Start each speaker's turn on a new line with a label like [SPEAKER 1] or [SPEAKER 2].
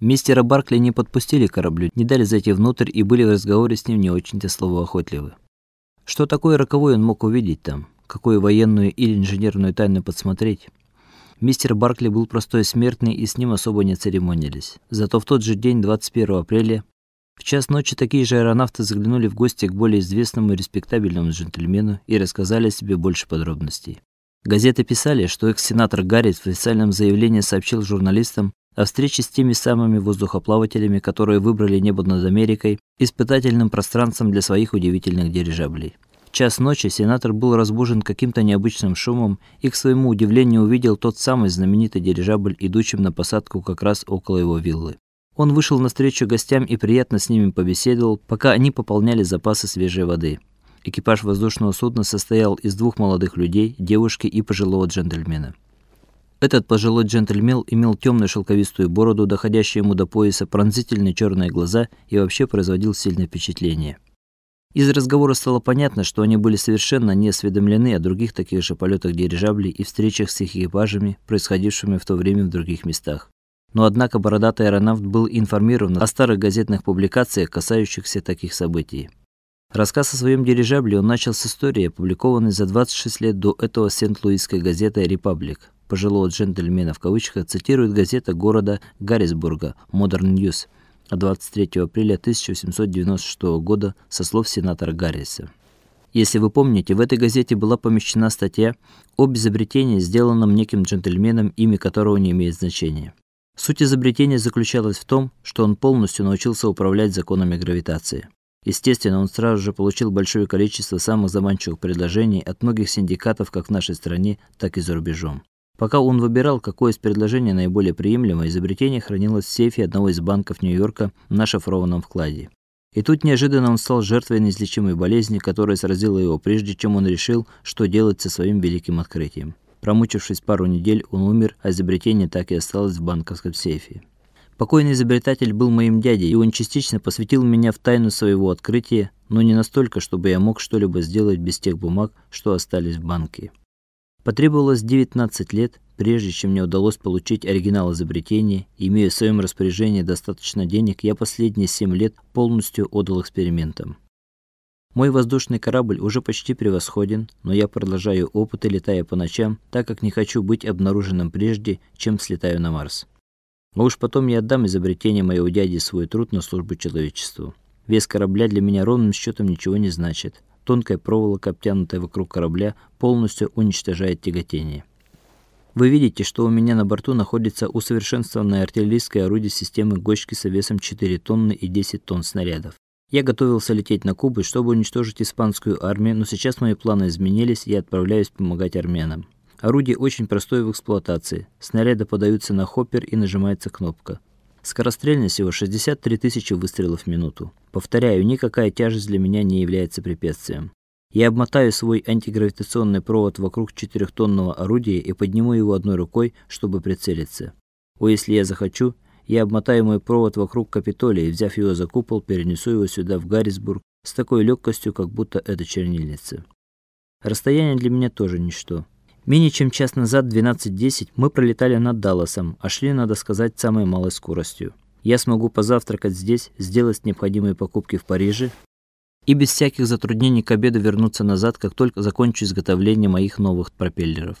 [SPEAKER 1] Мистера Баркли не подпустили к кораблю, не дали зайти внутрь и были в разговоре с ним не очень-то словоохотливы. Что такое роковое он мог увидеть там? Какую военную или инженерную тайну подсмотреть? Мистер Баркли был простой смертный, и с ним особо не церемонились. Зато в тот же день, 21 апреля, в час ночи такие же аэронавты заглянули в гости к более известному и респектабельному джентльмену и рассказали о себе больше подробностей. Газеты писали, что экс-сенатор Гаррит в официальном заявлении сообщил журналистам о встрече с теми самыми воздухоплавателями, которые выбрали небо над Америкой испытательным пространством для своих удивительных дирижаблей. В час ночи сенатор был разбужен каким-то необычным шумом и к своему удивлению увидел тот самый знаменитый дирижабль, идущим на посадку как раз около его виллы. Он вышел навстречу гостям и приятно с ними побеседовал, пока они пополняли запасы свежей воды. Экипаж воздушного судна состоял из двух молодых людей, девушки и пожилого джентльмена. Этот пожилой джентльмен имел темную шелковистую бороду, доходящую ему до пояса, пронзительные черные глаза и вообще производил сильное впечатление. Из разговора стало понятно, что они были совершенно не осведомлены о других таких же полетах дирижаблей и встречах с их экипажами, происходившими в то время в других местах. Но однако бородатый аэронавт был информирован о старых газетных публикациях, касающихся таких событий. Рассказ о своем дирижабле он начал с истории, опубликованной за 26 лет до этого Сент-Луисской газетой Репаблик. Пожилого джентльмена в кавычках цитирует газета города Гаррисбурга Modern News от 23 апреля 1796 года со слов сенатора Гарриса. Если вы помните, в этой газете была помещена статья об изобретении, сделанном неким джентльменом, имя которого не имеет значения. Суть изобретения заключалась в том, что он полностью научился управлять законами гравитации. Естественно, он сразу же получил большое количество самых заманчивых предложений от многих синдикатов как в нашей стране, так и за рубежом. Пока он выбирал, какое из предложений наиболее приемлемое, изобретение хранилось в сейфе одного из банков Нью-Йорка на шифрованном вкладе. И тут неожиданно он стал жертвой неизлечимой болезни, которая сразила его прежде, чем он решил, что делать со своим великим открытием. Промучившись пару недель, он умер, а изобретение так и осталось в банковском сейфе. Покойный изобретатель был моим дядей, и он частично посвятил меня в тайну своего открытия, но не настолько, чтобы я мог что-либо сделать без тех бумаг, что остались в банке. Потребовалось 19 лет, прежде чем мне удалось получить оригинал изобретения, имея в своем распоряжении достаточно денег, я последние 7 лет полностью отдал экспериментам. Мой воздушный корабль уже почти превосходен, но я продолжаю опыты, летая по ночам, так как не хочу быть обнаруженным прежде, чем слетаю на Марс. А уж потом я отдам изобретение моего дяди свой труд на службу человечеству. Вес корабля для меня ровным счетом ничего не значит. Тонкая проволока, обтянутая вокруг корабля, полностью уничтожает тяготение. Вы видите, что у меня на борту находится усовершенствованное артиллерийское орудие системы Гочки с весом 4 тонны и 10 тонн снарядов. Я готовился лететь на Кубу, чтобы уничтожить испанскую армию, но сейчас мои планы изменились, и я отправляюсь помогать армянам. Орудие очень простое в эксплуатации. Снаряды подаются на хоппер и нажимается кнопка. Скорострельность его 63 тысячи выстрелов в минуту. Повторяю, никакая тяжесть для меня не является препятствием. Я обмотаю свой антигравитационный провод вокруг четырехтонного орудия и подниму его одной рукой, чтобы прицелиться. О, если я захочу, я обмотаю мой провод вокруг Капитолия и, взяв его за купол, перенесу его сюда в Гаррисбург с такой легкостью, как будто это чернильница. Расстояние для меня тоже ничто. Менее чем час назад, 12:10, мы пролетали над Далласом, а шли, надо сказать, самой малой скоростью. Я смогу позавтракать здесь, сделать необходимые покупки в Париже и без всяких затруднений к обеду вернуться назад, как только закончу изготовление моих новых пропеллеров.